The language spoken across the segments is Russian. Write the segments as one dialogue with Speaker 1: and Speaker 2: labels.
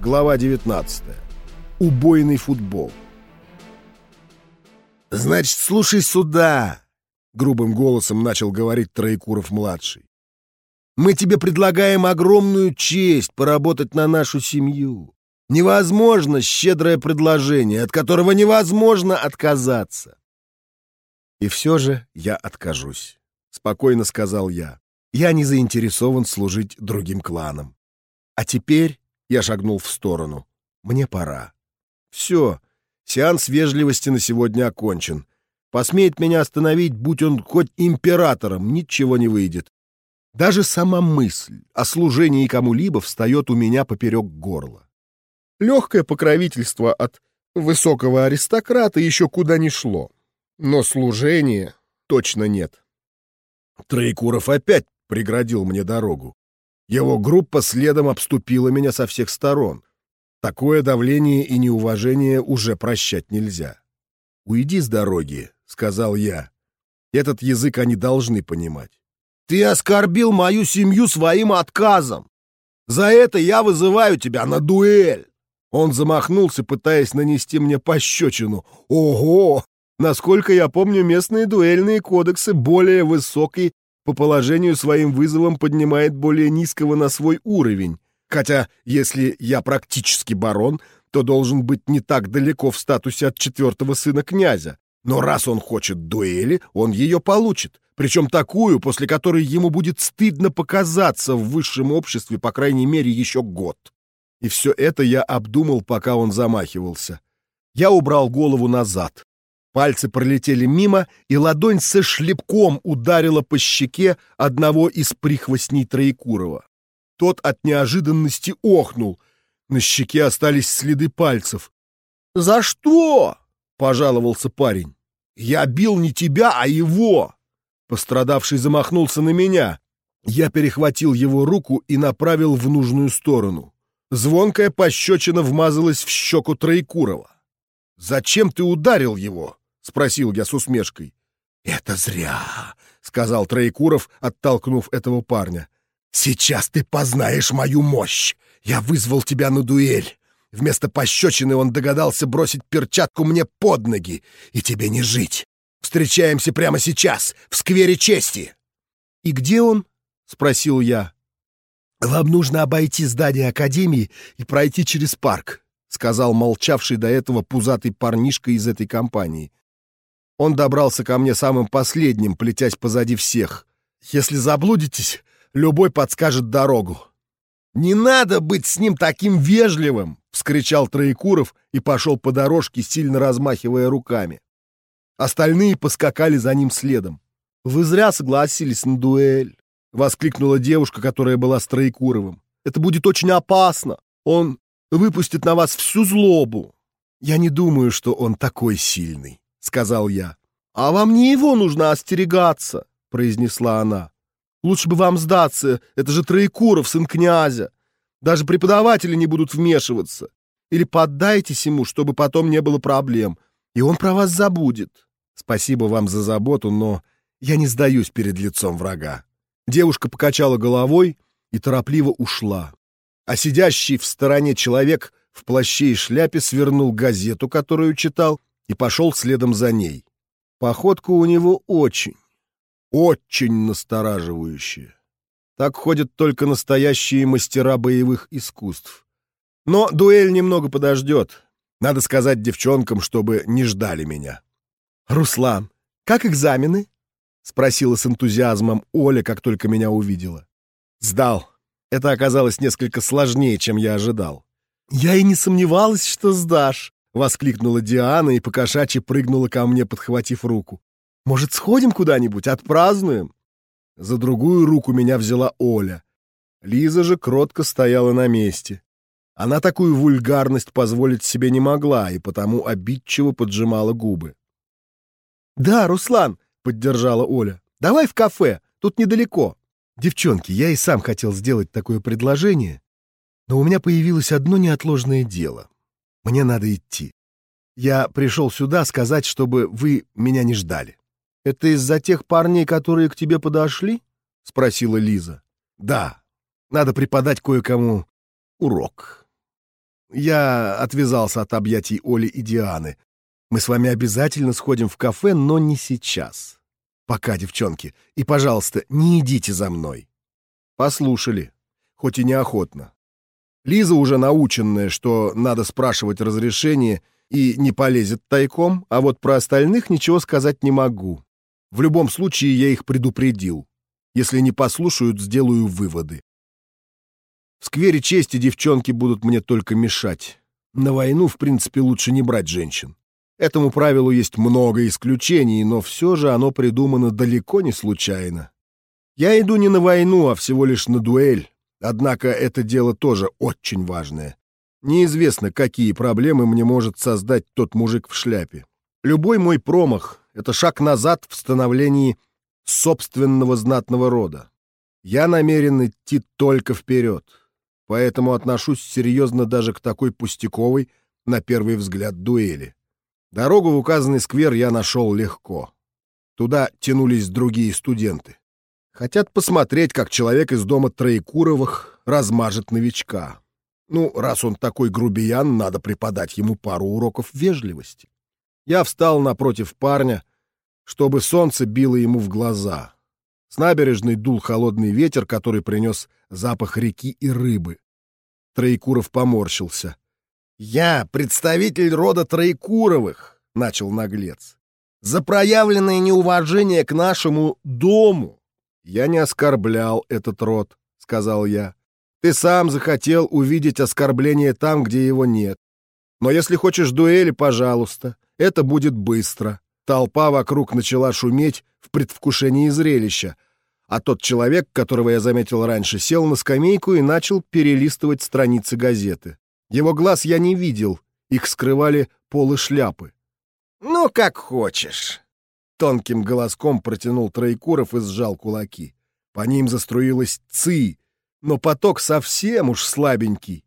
Speaker 1: Глава 19. Убойный футбол. «Значит, слушай сюда!» — грубым голосом начал говорить Троекуров-младший. «Мы тебе предлагаем огромную честь поработать на нашу семью. Невозможно щедрое предложение, от которого невозможно отказаться». «И все же я откажусь», — спокойно сказал я. «Я не заинтересован служить другим кланам. А теперь я шагнул в сторону. Мне пора. Все, сеанс вежливости на сегодня окончен. Посмеет меня остановить, будь он хоть императором, ничего не выйдет. Даже сама мысль о служении кому-либо встает у меня поперек горла. Легкое покровительство от высокого аристократа еще куда ни шло. Но служения точно нет. Троекуров опять преградил мне дорогу. Его группа следом обступила меня со всех сторон. Такое давление и неуважение уже прощать нельзя. «Уйди с дороги», — сказал я. Этот язык они должны понимать. «Ты оскорбил мою семью своим отказом! За это я вызываю тебя на дуэль!» Он замахнулся, пытаясь нанести мне пощечину. «Ого! Насколько я помню, местные дуэльные кодексы более высокие по положению своим вызовом поднимает более низкого на свой уровень. Хотя, если я практически барон, то должен быть не так далеко в статусе от четвертого сына князя. Но раз он хочет дуэли, он ее получит. Причем такую, после которой ему будет стыдно показаться в высшем обществе, по крайней мере, еще год. И все это я обдумал, пока он замахивался. Я убрал голову назад. Пальцы пролетели мимо, и ладонь со шлепком ударила по щеке одного из прихвостней Троекурова. Тот от неожиданности охнул. На щеке остались следы пальцев. «За что?» — пожаловался парень. «Я бил не тебя, а его!» Пострадавший замахнулся на меня. Я перехватил его руку и направил в нужную сторону. Звонкая пощечина вмазалась в щеку Троекурова. «Зачем ты ударил его?» — спросил я с усмешкой. «Это зря», — сказал Троекуров, оттолкнув этого парня. «Сейчас ты познаешь мою мощь. Я вызвал тебя на дуэль. Вместо пощечины он догадался бросить перчатку мне под ноги. И тебе не жить. Встречаемся прямо сейчас, в сквере чести». «И где он?» — спросил я. «Вам нужно обойти здание Академии и пройти через парк», — сказал молчавший до этого пузатый парнишка из этой компании. Он добрался ко мне самым последним, плетясь позади всех. Если заблудитесь, любой подскажет дорогу. «Не надо быть с ним таким вежливым!» — вскричал Троекуров и пошел по дорожке, сильно размахивая руками. Остальные поскакали за ним следом. «Вы зря согласились на дуэль!» — воскликнула девушка, которая была с Троекуровым. «Это будет очень опасно! Он выпустит на вас всю злобу!» «Я не думаю, что он такой сильный!» — сказал я. «А вам не его нужно остерегаться», — произнесла она. «Лучше бы вам сдаться, это же Троекуров, сын князя. Даже преподаватели не будут вмешиваться. Или поддайтесь ему, чтобы потом не было проблем, и он про вас забудет. Спасибо вам за заботу, но я не сдаюсь перед лицом врага». Девушка покачала головой и торопливо ушла. А сидящий в стороне человек в плаще и шляпе свернул газету, которую читал, и пошел следом за ней. Походка у него очень, очень настораживающая. Так ходят только настоящие мастера боевых искусств. Но дуэль немного подождет. Надо сказать девчонкам, чтобы не ждали меня. «Руслан, как экзамены?» — спросила с энтузиазмом Оля, как только меня увидела. «Сдал. Это оказалось несколько сложнее, чем я ожидал». «Я и не сомневалась, что сдашь», — воскликнула Диана и покошачьи прыгнула ко мне, подхватив руку. «Может, сходим куда-нибудь, отпразднуем?» За другую руку меня взяла Оля. Лиза же кротко стояла на месте. Она такую вульгарность позволить себе не могла и потому обидчиво поджимала губы. «Да, Руслан», — поддержала Оля, — «давай в кафе, тут недалеко». «Девчонки, я и сам хотел сделать такое предложение, но у меня появилось одно неотложное дело. Мне надо идти. Я пришел сюда сказать, чтобы вы меня не ждали. Это из-за тех парней, которые к тебе подошли? Спросила Лиза. Да. Надо преподать кое-кому урок. Я отвязался от объятий Оли и Дианы. Мы с вами обязательно сходим в кафе, но не сейчас. Пока, девчонки. И, пожалуйста, не идите за мной. Послушали, хоть и неохотно. Лиза уже наученная, что надо спрашивать разрешение и не полезет тайком, а вот про остальных ничего сказать не могу. В любом случае я их предупредил. Если не послушают, сделаю выводы. В сквере чести девчонки будут мне только мешать. На войну, в принципе, лучше не брать женщин. Этому правилу есть много исключений, но все же оно придумано далеко не случайно. Я иду не на войну, а всего лишь на дуэль. Однако это дело тоже очень важное. Неизвестно, какие проблемы мне может создать тот мужик в шляпе. Любой мой промах — это шаг назад в становлении собственного знатного рода. Я намерен идти только вперед поэтому отношусь серьезно даже к такой пустяковой, на первый взгляд, дуэли. Дорогу в указанный сквер я нашел легко. Туда тянулись другие студенты. Хотят посмотреть, как человек из дома Троекуровых размажет новичка. Ну, раз он такой грубиян, надо преподать ему пару уроков вежливости. Я встал напротив парня, чтобы солнце било ему в глаза. С набережной дул холодный ветер, который принес запах реки и рыбы. Троекуров поморщился. «Я представитель рода Троекуровых», — начал наглец. «За проявленное неуважение к нашему дому». «Я не оскорблял этот род», — сказал я. «Ты сам захотел увидеть оскорбление там, где его нет. Но если хочешь дуэли, пожалуйста, это будет быстро». Толпа вокруг начала шуметь в предвкушении зрелища, а тот человек, которого я заметил раньше, сел на скамейку и начал перелистывать страницы газеты. Его глаз я не видел, их скрывали полы шляпы.
Speaker 2: «Ну, как хочешь», —
Speaker 1: тонким голоском протянул Троекуров и сжал кулаки. По ним заструилась ци, но поток совсем уж слабенький.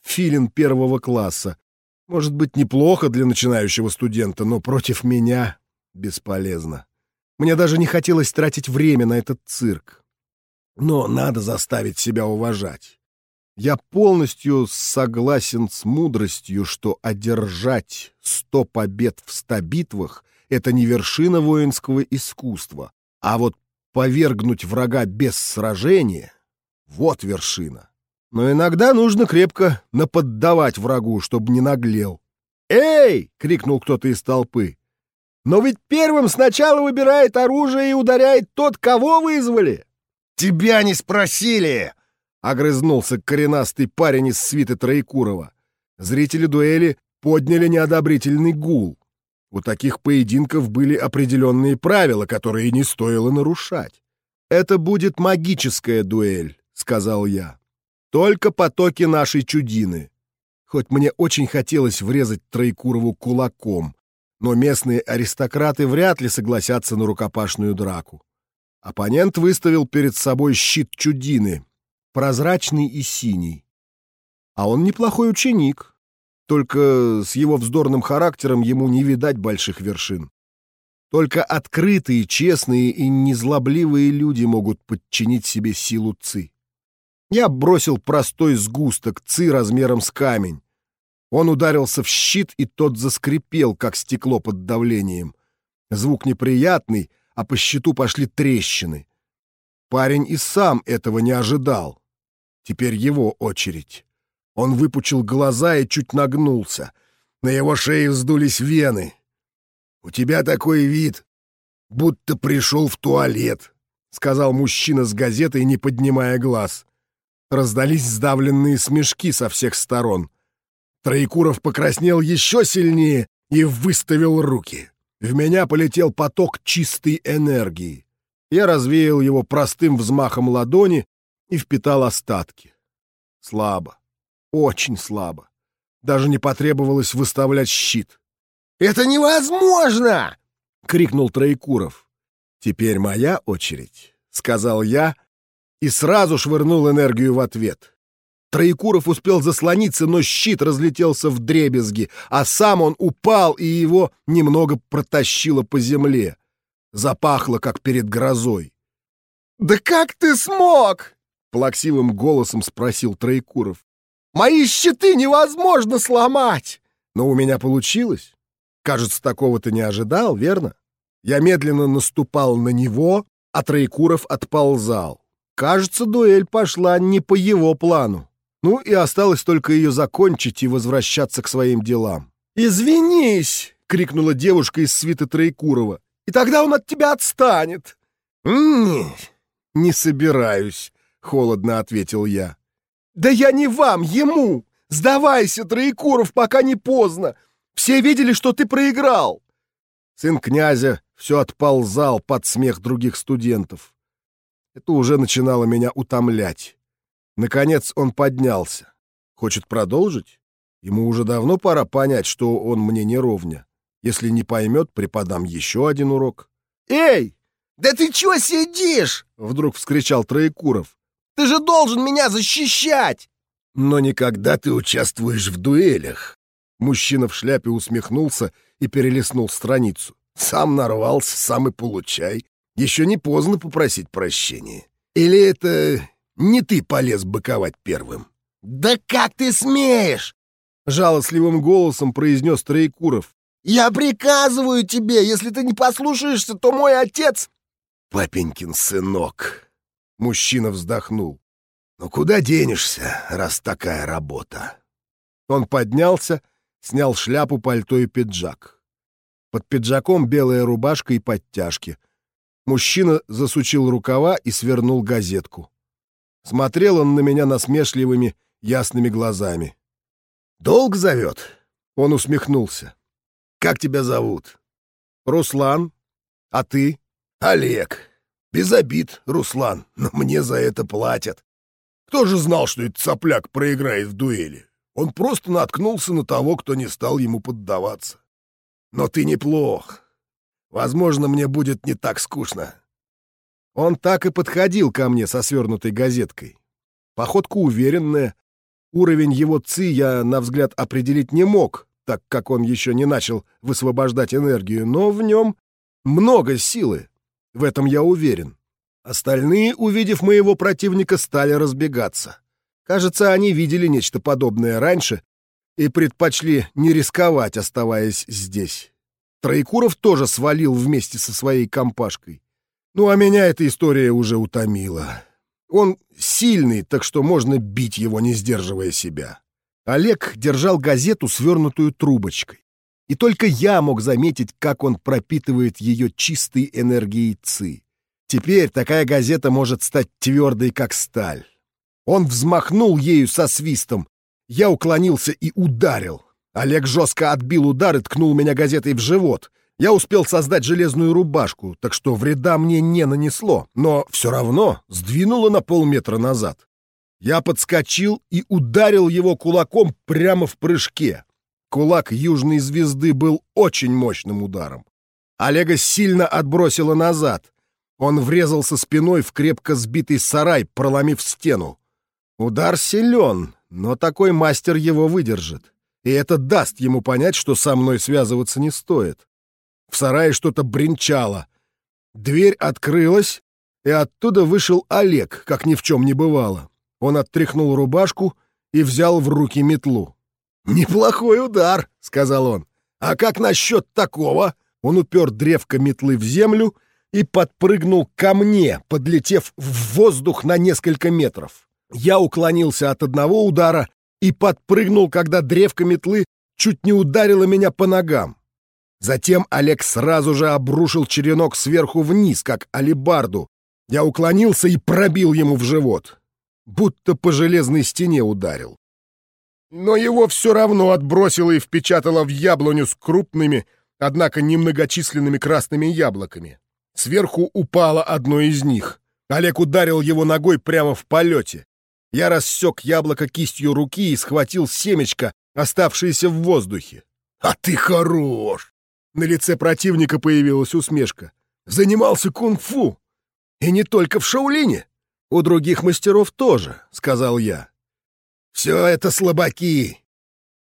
Speaker 1: Филин первого класса. Может быть, неплохо для начинающего студента, но против меня бесполезно. Мне даже не хотелось тратить время на этот цирк. Но надо заставить себя уважать. Я полностью согласен с мудростью, что одержать сто побед в ста битвах — это не вершина воинского искусства, а вот повергнуть врага без сражения — вот вершина. Но иногда нужно крепко наподдавать врагу, чтобы не наглел. «Эй!» — крикнул кто-то из толпы. Но ведь первым сначала выбирает оружие и ударяет тот, кого вызвали.
Speaker 2: Тебя не спросили,
Speaker 1: огрызнулся коренастый парень из свиты Троекурова. Зрители дуэли подняли неодобрительный гул. У таких поединков были определенные правила, которые не стоило нарушать. «Это будет магическая дуэль», — сказал я. «Только потоки нашей чудины». Хоть мне очень хотелось врезать Троекурову кулаком, но местные аристократы вряд ли согласятся на рукопашную драку. Оппонент выставил перед собой щит чудины, прозрачный и синий. А он неплохой ученик, только с его вздорным характером ему не видать больших вершин. Только открытые, честные и незлобливые люди могут подчинить себе силу ци. Я бросил простой сгусток ци размером с камень, он ударился в щит, и тот заскрипел, как стекло под давлением. Звук неприятный, а по щиту пошли трещины. Парень и сам этого не ожидал. Теперь его очередь. Он выпучил глаза и чуть нагнулся. На его шее вздулись вены. «У тебя такой вид, будто пришел в туалет», — сказал мужчина с газетой, не поднимая глаз. Раздались сдавленные смешки со всех сторон. Троекуров покраснел еще сильнее и выставил руки. В меня полетел поток чистой энергии. Я развеял его простым взмахом ладони и впитал остатки. Слабо. Очень слабо. Даже не потребовалось выставлять щит.
Speaker 2: «Это невозможно!»
Speaker 1: — крикнул Троекуров. «Теперь моя очередь», — сказал я и сразу швырнул энергию в ответ. Троекуров успел заслониться, но щит разлетелся в дребезги, а сам он упал, и его немного протащило по земле. Запахло, как перед грозой.
Speaker 2: «Да как ты смог?»
Speaker 1: — плаксивым голосом спросил Троекуров.
Speaker 2: Мои щиты невозможно сломать!»
Speaker 1: Но у меня получилось. Кажется, такого ты не ожидал, верно? Я медленно наступал на него, а Троекуров отползал. Кажется, дуэль пошла не по его плану. Ну и осталось только ее закончить и возвращаться к своим делам.
Speaker 2: «Извинись!»
Speaker 1: — крикнула девушка из свиты Троекурова.
Speaker 2: «И тогда он от тебя отстанет!»
Speaker 1: «М «Не собираюсь», — холодно ответил я.
Speaker 2: «Да я не вам, ему! Сдавайся, Троекуров, пока не поздно! Все видели, что ты проиграл!»
Speaker 1: Сын князя все отползал под смех других студентов. Это уже начинало меня утомлять. Наконец он поднялся. Хочет продолжить? Ему уже давно пора понять, что он мне не ровня. Если не поймет, преподам еще один урок.
Speaker 2: «Эй, да ты чего сидишь?»
Speaker 1: — вдруг вскричал Троекуров.
Speaker 2: «Ты же должен меня защищать!»
Speaker 1: «Но никогда ты участвуешь в дуэлях!» Мужчина в шляпе усмехнулся и перелистнул страницу. «Сам нарвался, сам и получай. Еще не поздно попросить прощения. Или это не ты полез быковать первым?»
Speaker 2: «Да как ты смеешь?»
Speaker 1: — жалостливым голосом произнес Троекуров.
Speaker 2: «Я приказываю тебе, если ты не послушаешься, то мой отец...»
Speaker 1: «Папенькин сынок!» — мужчина вздохнул. «Ну куда денешься, раз такая работа?» Он поднялся, снял шляпу, пальто и пиджак. Под пиджаком белая рубашка и подтяжки. Мужчина засучил рукава и свернул газетку. Смотрел он на меня насмешливыми, ясными глазами. «Долг зовет?» Он усмехнулся. «Как тебя зовут?» «Руслан. А ты?» «Олег. Без обид, Руслан, но мне за это платят. Кто же знал, что этот сопляк проиграет в дуэли? Он просто наткнулся на того, кто не стал ему поддаваться. Но ты неплох. Возможно, мне будет не так скучно. Он так и подходил ко мне со свернутой газеткой. Походка уверенная. Уровень его ци я, на взгляд, определить не мог, так как он еще не начал высвобождать энергию, но в нем много силы. В этом я уверен. Остальные, увидев моего противника, стали разбегаться. Кажется, они видели нечто подобное раньше и предпочли не рисковать, оставаясь здесь. Троекуров тоже свалил вместе со своей компашкой. Ну, а меня эта история уже утомила. Он сильный, так что можно бить его, не сдерживая себя. Олег держал газету, свернутую трубочкой. И только я мог заметить, как он пропитывает ее чистой энергией ЦИ. Теперь такая газета может стать твердой, как сталь. Он взмахнул ею со свистом. Я уклонился и ударил. Олег жестко отбил удар и ткнул меня газетой в живот. Я успел создать железную рубашку, так что вреда мне не нанесло, но все равно сдвинуло на полметра назад. Я подскочил и ударил его кулаком прямо в прыжке. Кулак южной звезды был очень мощным ударом. Олега сильно отбросило назад. Он врезался спиной в крепко сбитый сарай, проломив стену. Удар силен, но такой мастер его выдержит и это даст ему понять, что со мной связываться не стоит. В сарае что-то бренчало. Дверь открылась, и оттуда вышел Олег, как ни в чем не бывало. Он оттряхнул рубашку и взял в руки метлу. «Неплохой удар», — сказал он. «А как насчет такого?» Он упер древко метлы в землю и подпрыгнул ко мне, подлетев в воздух на несколько метров. Я уклонился от одного удара и подпрыгнул, когда древко метлы чуть не ударило меня по ногам. Затем Олег сразу же обрушил черенок сверху вниз, как алибарду. Я уклонился и пробил ему в живот. Будто по железной стене ударил. Но его все равно отбросило и впечатало в яблоню с крупными, однако немногочисленными красными яблоками. Сверху упало одно из них. Олег ударил его ногой прямо в полете. Я рассек яблоко кистью руки и схватил семечко, оставшееся в воздухе. «А ты хорош!» На лице противника появилась усмешка. «Занимался кунг-фу! И не только в Шаулине! У других мастеров тоже», — сказал я. «Все это слабаки.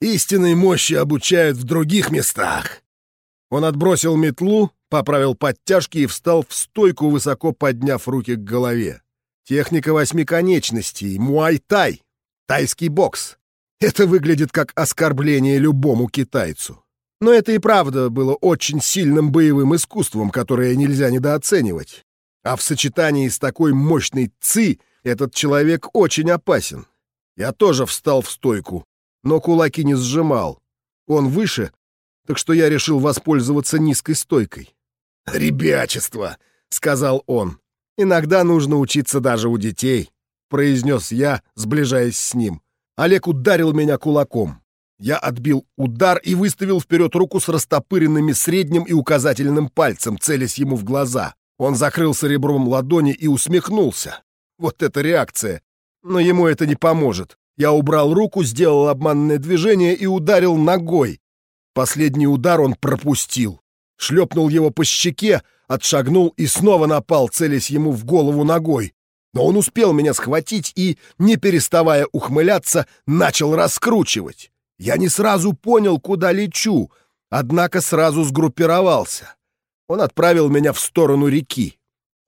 Speaker 1: Истинной мощи обучают в других местах». Он отбросил метлу, поправил подтяжки и встал в стойку, высоко подняв руки к голове. Техника восьми конечностей, муай-тай, тайский бокс. Это выглядит как оскорбление любому китайцу. Но это и правда было очень сильным боевым искусством, которое нельзя недооценивать. А в сочетании с такой мощной ци этот человек очень опасен. Я тоже встал в стойку, но кулаки не сжимал. Он выше, так что я решил воспользоваться низкой стойкой. «Ребячество!» — сказал он. «Иногда нужно учиться даже у детей», — произнес я, сближаясь с ним. Олег ударил меня кулаком. Я отбил удар и выставил вперед руку с растопыренными средним и указательным пальцем, целясь ему в глаза. Он закрылся ребром ладони и усмехнулся. Вот это реакция. Но ему это не поможет. Я убрал руку, сделал обманное движение и ударил ногой. Последний удар он пропустил. Шлепнул его по щеке, отшагнул и снова напал, целясь ему в голову ногой. Но он успел меня схватить и, не переставая ухмыляться, начал раскручивать. Я не сразу понял, куда лечу, однако сразу сгруппировался. Он отправил меня в сторону реки.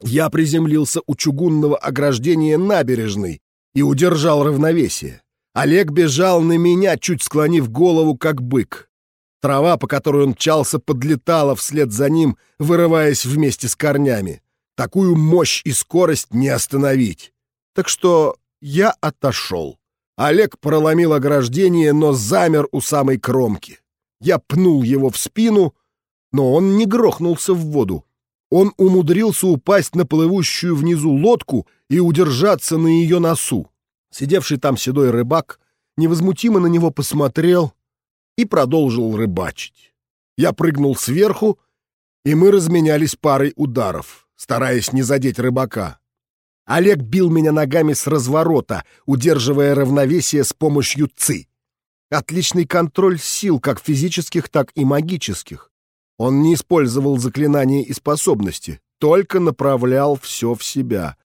Speaker 1: Я приземлился у чугунного ограждения набережной и удержал равновесие. Олег бежал на меня, чуть склонив голову, как бык. Трава, по которой он мчался, подлетала вслед за ним, вырываясь вместе с корнями. Такую мощь и скорость не остановить. Так что я отошел. Олег проломил ограждение, но замер у самой кромки. Я пнул его в спину, но он не грохнулся в воду. Он умудрился упасть на плывущую внизу лодку и удержаться на ее носу. Сидевший там седой рыбак невозмутимо на него посмотрел и продолжил рыбачить. Я прыгнул сверху, и мы разменялись парой ударов, стараясь не задеть рыбака. Олег бил меня ногами с разворота, удерживая равновесие с помощью ци. Отличный контроль сил, как физических, так и магических. Он не использовал заклинания и способности, только направлял все в себя.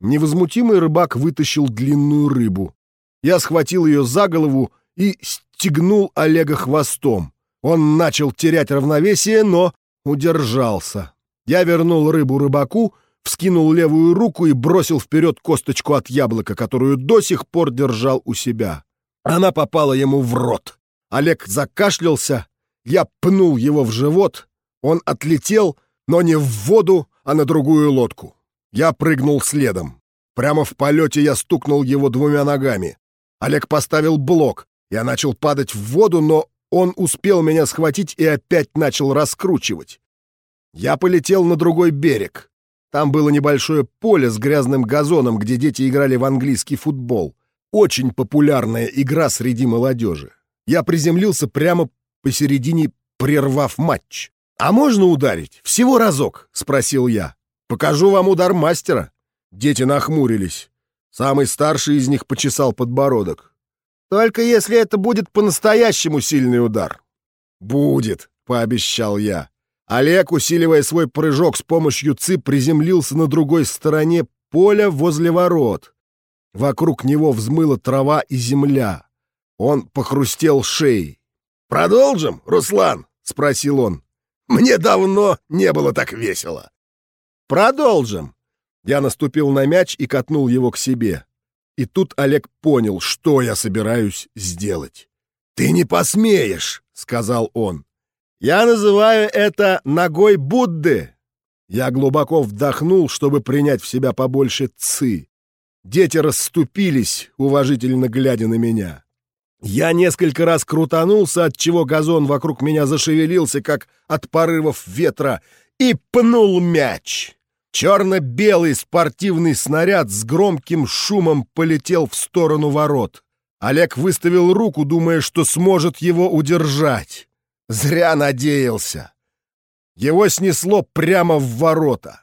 Speaker 1: Невозмутимый рыбак вытащил длинную рыбу. Я схватил ее за голову и стегнул Олега хвостом. Он начал терять равновесие, но удержался. Я вернул рыбу рыбаку, вскинул левую руку и бросил вперед косточку от яблока, которую до сих пор держал у себя. Она попала ему в рот. Олег закашлялся, я пнул его в живот, он отлетел, но не в воду, а на другую лодку. Я прыгнул следом. Прямо в полете я стукнул его двумя ногами. Олег поставил блок. Я начал падать в воду, но он успел меня схватить и опять начал раскручивать. Я полетел на другой берег. Там было небольшое поле с грязным газоном, где дети играли в английский футбол. Очень популярная игра среди молодежи. Я приземлился прямо посередине прервав матч. «А можно ударить? Всего разок?» — спросил я. «Покажу вам удар мастера». Дети нахмурились. Самый старший из них почесал подбородок. «Только если это будет по-настоящему сильный удар». «Будет», — пообещал я. Олег, усиливая свой прыжок с помощью ЦИ, приземлился на другой стороне поля возле ворот. Вокруг него взмыла трава и земля. Он похрустел шеей. «Продолжим, Руслан?» — спросил он. «Мне давно не было так весело». «Продолжим!» Я наступил на мяч и катнул его к себе. И тут Олег понял, что я собираюсь сделать. «Ты не посмеешь!» — сказал он. «Я называю это ногой Будды!» Я глубоко вдохнул, чтобы принять в себя побольше ци. Дети расступились, уважительно глядя на меня. Я несколько раз крутанулся, от чего газон вокруг меня зашевелился, как от порывов ветра, и пнул мяч. Черно-белый спортивный снаряд с громким шумом полетел в сторону ворот. Олег выставил руку, думая, что сможет его удержать. Зря надеялся. Его снесло прямо в ворота.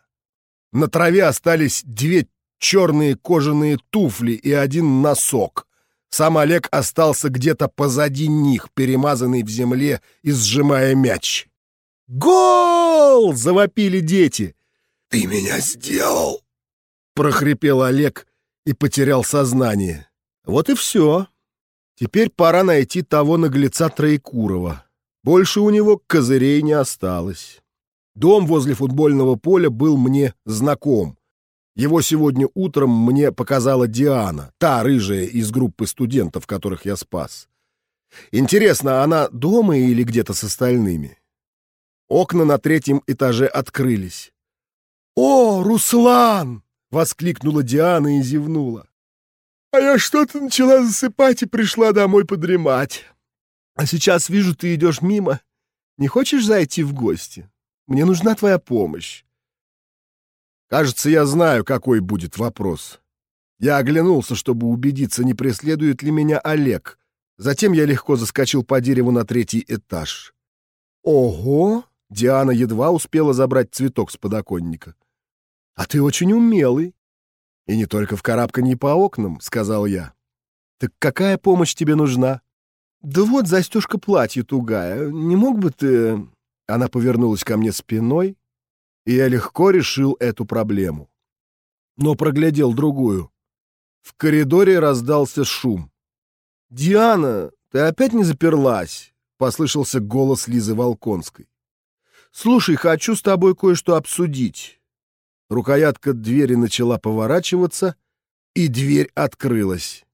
Speaker 1: На траве остались две черные кожаные туфли и один носок. Сам Олег остался где-то позади них, перемазанный в земле и сжимая мяч. «Гол!» — завопили дети. «Ты меня сделал!» — прохрипел Олег и потерял сознание. Вот и все. Теперь пора найти того наглеца Троекурова. Больше у него козырей не осталось. Дом возле футбольного поля был мне знаком. Его сегодня утром мне показала Диана, та рыжая из группы студентов, которых я спас. Интересно, она дома или где-то с остальными? Окна на третьем этаже открылись.
Speaker 2: «О, Руслан!»
Speaker 1: — воскликнула Диана и зевнула.
Speaker 2: «А я что-то начала засыпать и пришла домой подремать. А сейчас вижу, ты идешь мимо. Не хочешь зайти в гости? Мне нужна твоя помощь».
Speaker 1: Кажется, я знаю, какой будет вопрос. Я оглянулся, чтобы убедиться, не преследует ли меня Олег. Затем я легко заскочил по дереву на третий этаж.
Speaker 2: «Ого!»
Speaker 1: — Диана едва успела забрать цветок с подоконника. «А ты очень умелый». «И не только в карабканье по окнам», — сказал я. «Так какая помощь тебе нужна?»
Speaker 2: «Да вот застежка платья тугая. Не мог бы ты...»
Speaker 1: Она повернулась ко мне спиной, и я легко решил эту проблему. Но проглядел другую. В коридоре раздался шум.
Speaker 2: «Диана, ты опять не заперлась?»
Speaker 1: — послышался голос Лизы Волконской.
Speaker 2: «Слушай, хочу с тобой кое-что обсудить».
Speaker 1: Рукоятка двери начала поворачиваться, и дверь открылась.